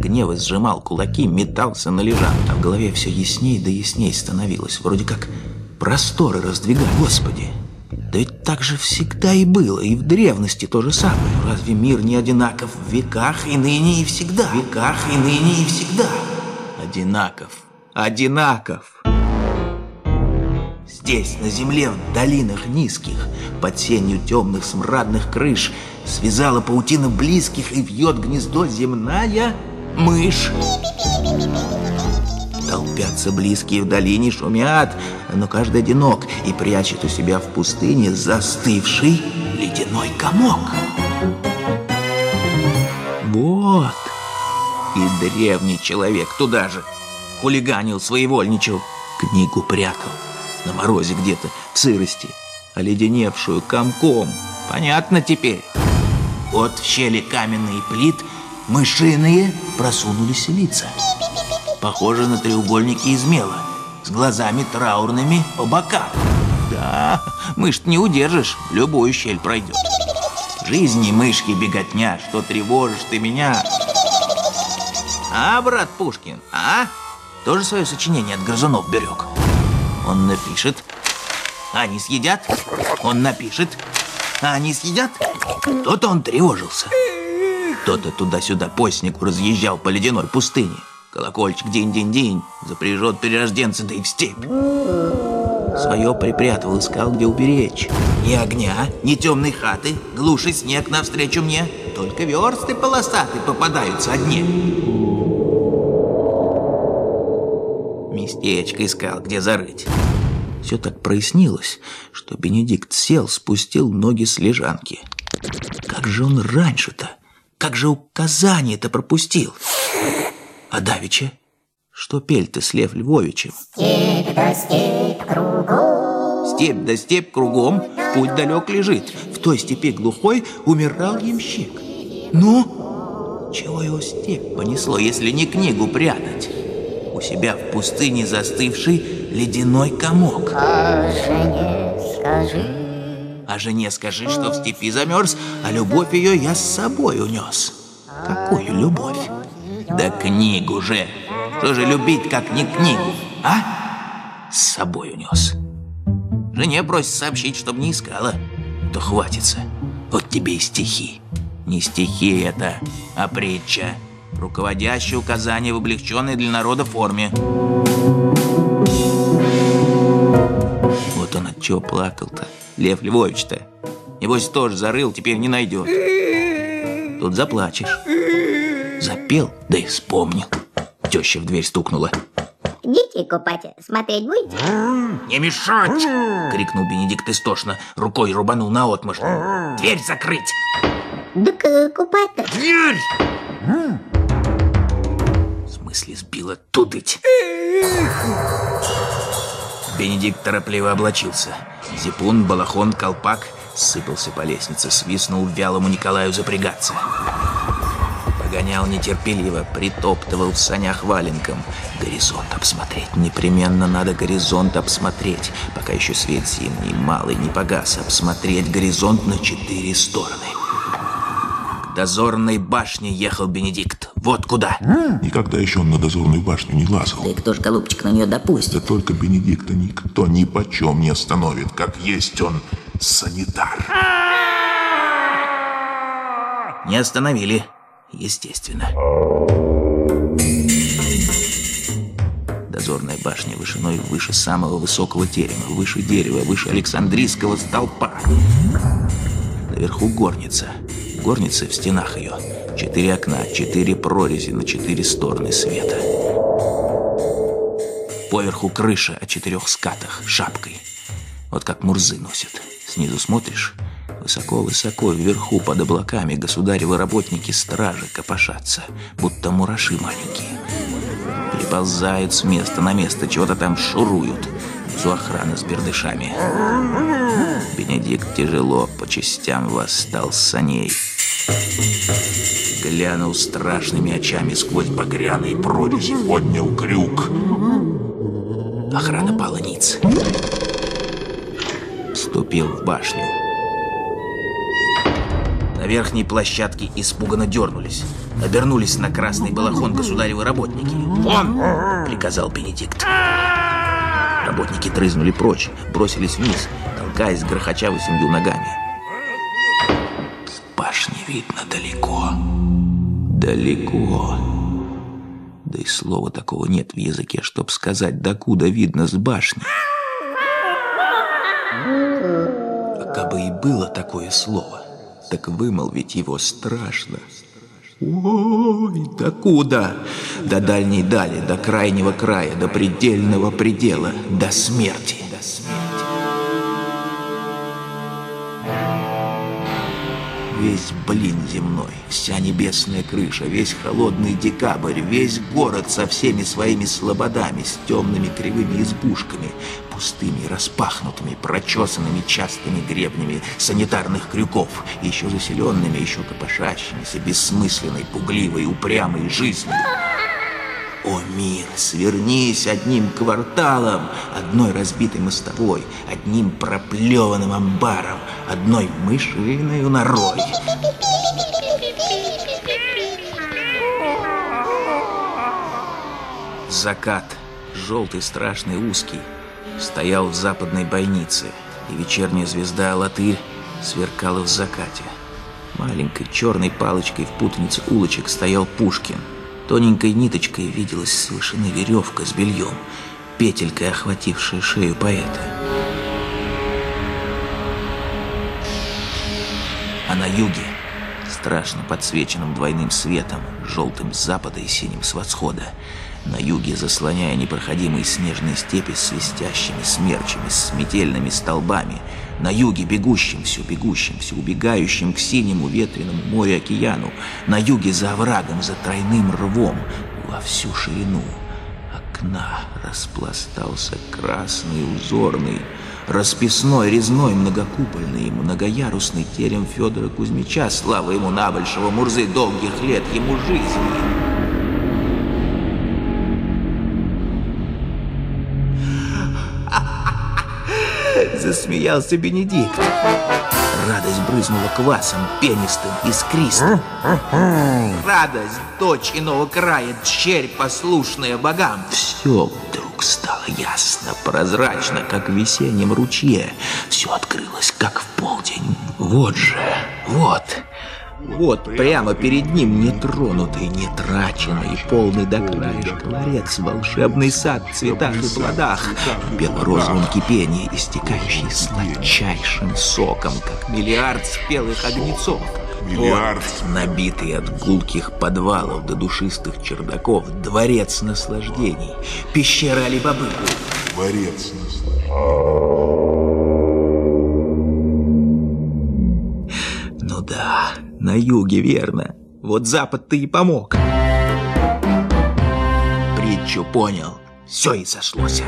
гнева сжимал кулаки, метался на лежанке. А в голове все ясней да ясней становилось. Вроде как просторы раздвигать. Господи, да ведь так же всегда и было, и в древности то же самое. Разве мир не одинаков в веках и ныне и всегда? В веках и ныне и всегда. Одинаков. Одинаков. Здесь, на земле, в долинах низких, под сенью темных смрадных крыш, связала паутина близких и вьет гнездо земная мышь. Толпятся близкие в долине, шумят, но каждый одинок и прячет у себя в пустыне застывший ледяной комок. Вот. И древний человек туда же. Хулиганил, своевольничал, книгу прятал. На морозе где-то, в сырости, оледеневшую комком. Понятно теперь. Вот в щели каменные плит мышиные просунулись лица. Похоже на треугольники из мела, с глазами траурными по бокам. Да, мышь не удержишь, любую щель пройдет. Жизни мышки беготня, что тревожишь ты меня. А, брат Пушкин, а? Тоже свое сочинение от грызунов берег. Он напишет, они съедят. Он напишет, они съедят. Кто-то он тревожился. Кто-то туда-сюда постнику разъезжал по ледяной пустыне. Колокольчик день-день-день, запряжет перерожденца, да и в степь. Свое припрятал, искал, где уберечь. Ни огня, ни темной хаты, глуши снег навстречу мне. Только версты полосатые попадаются одни. Местечко искал, где зарыть. Все так прояснилось, что Бенедикт сел, спустил ноги с лежанки. Как же он раньше-то? Как же указание-то пропустил? А Давича? Что пель ты с Лев Львовичем? Степь да степь кругом. Степь да степь кругом, путь далек лежит. В той степи глухой умирал ямщик. Ну, чего его степь понесло, если не книгу прятать? У себя в пустыне застывший ледяной комок. А жене скажи. А жене скажи, что в степи замерз, а любовь ее я с собой унес. Какую любовь? Да книгу же! Что же любить, как не книгу, а? С собой унес. Жене просит сообщить, чтобы не искала. То хватится. Вот тебе и стихи. Не стихи это, а притча. Руководящее указание в облегченной для народа форме. Вот он от чего плакал-то. Лев Львович-то. Небось тоже зарыл, теперь не найдет. Тут заплачешь. Запел, да и вспомнил. Теща в дверь стукнула. Детей купать смотреть будете? «Не мешать!» — крикнул Бенедикт истошно, рукой рубанул на отмышь. «Дверь закрыть!» Так э, купать-то. «Дверь!» В смысле сбила тудыть. Бенедикт торопливо облачился. Зипун, балахон, колпак сыпался по лестнице, свистнул вялому Николаю запрягаться. Погонял нетерпеливо, притоптывал в санях валенком. Горизонт обсмотреть, непременно надо горизонт обсмотреть, пока еще свет зимний, малый, не погас, обсмотреть горизонт на четыре стороны. Дозорной башне ехал Бенедикт. Вот куда. Никогда еще он на дозорную башню не лазал. Да и кто ж, голубчик, на нее допустит? Да только Бенедикта никто ни почем не остановит, как есть он санитар. Не остановили. Естественно. Дозорная башня вышиной выше самого высокого терема, выше дерева, выше Александрийского столпа. Наверху горница. Горница в стенах ее. Четыре окна, четыре прорези на четыре стороны света. Поверху крыша о четырех скатах, шапкой. Вот как мурзы носят. Снизу смотришь, высоко-высоко вверху под облаками государевы работники стражи копошатся, будто мураши маленькие. Приползают с места на место, чего-то там шуруют. Всю охраны с бердышами. Бенедикт тяжело по частям восстал с саней. Глянул страшными очами сквозь багряные прорези. Поднял крюк. Охрана пала ниц. Вступил в башню. верхней площадке испуганно дернулись. Обернулись на красный балахон государевы работники. «Вон!» — приказал Бенедикт. Работники трызнули прочь, бросились вниз, толкаясь, грохоча восемью ногами. С башни видно далеко. Далеко. Да и слова такого нет в языке, чтоб сказать, докуда видно с башни. А кабы и было такое слово, так вымолвить его страшно. Ой, докуда? До дальней дали, до крайнего края, до предельного предела, до смерти. До смерти. Весь блин земной, вся небесная крыша, весь холодный декабрь, весь город со всеми своими слободами, с темными кривыми избушками, пустыми, распахнутыми, прочесанными частыми гребнями санитарных крюков, еще заселенными, еще копошащимися, бессмысленной, пугливой, упрямой жизнью. О мир, свернись одним кварталом, одной разбитой мостовой, одним проплеванным амбаром, одной мышиной норой. Закат, желтый, страшный, узкий, стоял в западной бойнице, и вечерняя звезда Алатырь сверкала в закате. Маленькой черной палочкой в путанице улочек стоял Пушкин. Тоненькой ниточкой виделась с веревка с бельем, петелькой охватившая шею поэта. А на юге, страшно подсвеченным двойным светом, желтым с запада и синим с восхода, на юге, заслоняя непроходимые снежные степи с свистящими смерчами, с метельными столбами, на юге бегущим, все бегущим, все убегающим к синему ветреному морю океану, на юге за оврагом, за тройным рвом, во всю ширину окна распластался красный узорный, расписной, резной, многокупольный многоярусный терем Федора Кузьмича, слава ему набольшего Мурзы, долгих лет ему жизни. Засмеялся Бенедикт. Радость брызнула квасом, пенистым, искристым. Радость, дочь иного края, черь, послушная богам. Все вдруг стало ясно, прозрачно, как в весеннем ручье. Все открылось, как в полдень. Вот же, вот... Вот прямо перед ним нетронутый, нетраченный, полный до краешка ларец, волшебный сад в цветах и плодах, в белорозовом кипении, истекающий сладчайшим соком, как миллиард спелых огнецов. Миллиард. Вот, набитый от гулких подвалов до душистых чердаков, дворец наслаждений, пещера Алибабы. Дворец наслаждения. Ну да, на юге, верно. Вот запад-то и помог. Притчу понял. Все и сошлось.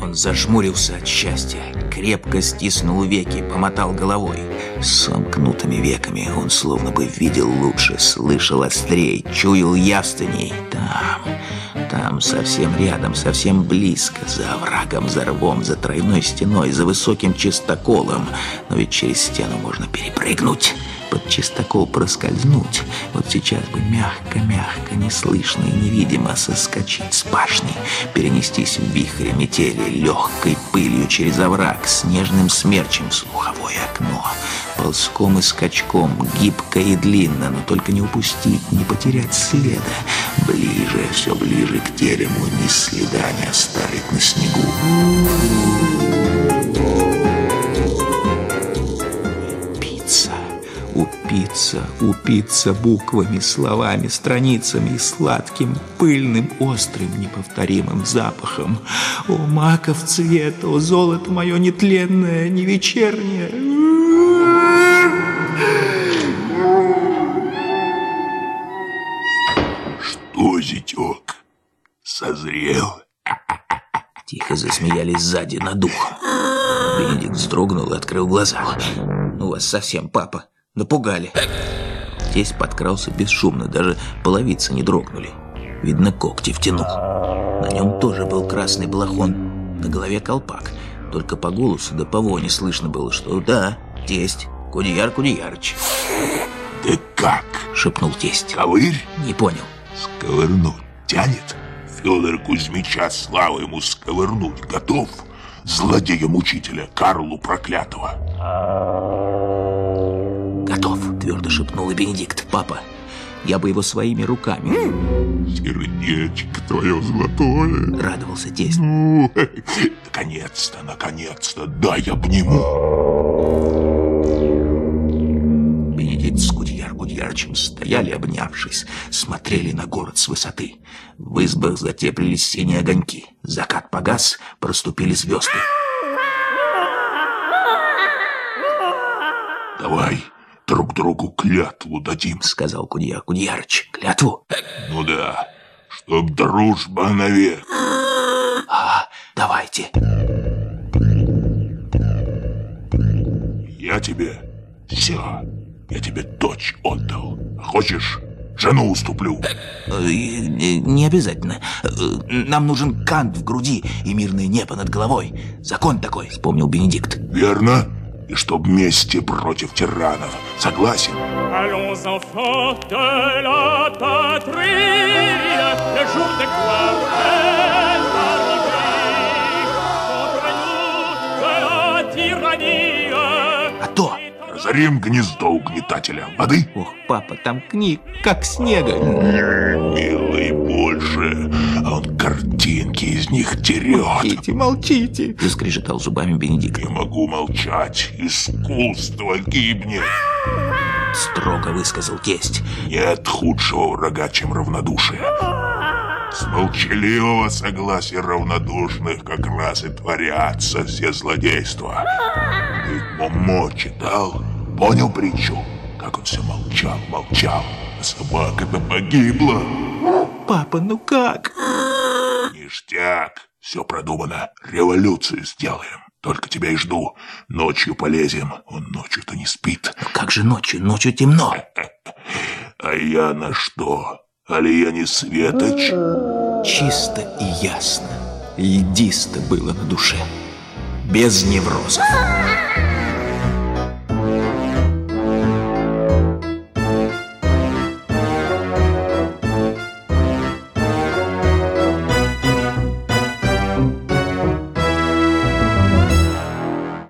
Он зажмурился от счастья, крепко стиснул веки, помотал головой. С сомкнутыми веками он словно бы видел лучше, слышал острей, чуял явственней. Там, там, совсем рядом, совсем близко, за оврагом, за рвом, за тройной стеной, за высоким чистоколом. Но ведь через стену можно перепрыгнуть под чистокол проскользнуть. Вот сейчас бы мягко-мягко, неслышно и невидимо соскочить с башни, перенестись в вихре метели, легкой пылью через овраг, снежным смерчем в слуховое окно. Ползком и скачком, гибко и длинно, но только не упустить, не потерять следа. Ближе, все ближе к терему, ни следа не оставить на снегу. Упиться, упиться буквами, словами, страницами и сладким, пыльным, острым, неповторимым запахом. О, маков цвет, о, золото мое нетленное, не вечернее. Что, зятек, созрел? Тихо засмеялись сзади над ухом. Бенедикт вздрогнул и открыл глаза. «У вас совсем, папа. Напугали». Тесть подкрался бесшумно, даже половицы не дрогнули. Видно, когти втянул. На нем тоже был красный балахон, на голове колпак. Только по голосу да по воне слышно было, что да, тесть, Кудияр Кудиярыч, Да как? шепнул тесть. Ковырь? Не понял. Сковырнуть тянет? Федор Кузьмича, слава ему, сковырнуть готов? Злодея-мучителя Карлу Проклятого. Твердо шепнул и Бенедикт. Папа, я бы его своими руками. Сердечко твое золотое. Радовался тесть. Ну, наконец-то, наконец-то, дай обниму. Бенедикт с Кудьяр Кудьярычем стояли, обнявшись, смотрели на город с высоты. В избах затеплились синие огоньки. Закат погас, проступили звезды. Давай друг другу клятву дадим. Сказал Кудьяр Кудьярыч. Клятву? Ну да, чтоб дружба навек. А, давайте. Я тебе все, я тебе дочь отдал. Хочешь, жену уступлю? Э, Не обязательно. Э, Нам нужен кант в груди и мирное небо над головой. Закон такой, вспомнил Бенедикт. Верно? И чтоб вместе против тиранов. Согласен? Allons enfants de la patrie, le jour de gloire Разорим гнездо угнетателя. Воды? Ох, папа, там книг, как снега. Милый, больше. А он картинки из них терет. Молчите, молчите, заскрежетал зубами Бенедикт. Не могу молчать. Искусство гибнет. Строго высказал тесть. Нет худшего врага, чем равнодушие. С молчаливого согласия равнодушных как раз и творятся все злодейства. Ты Муму читал? Понял притчу? Как он все молчал, молчал. А собака-то погибла. Папа, ну как? Ништяк. Все продумано. Революцию сделаем. Только тебя и жду. Ночью полезем. Он ночью-то не спит. Ну как же ночью? Ночью темно. А я на что? Али я не светоч? Чисто и ясно. Льдисто было на душе. Без неврозов.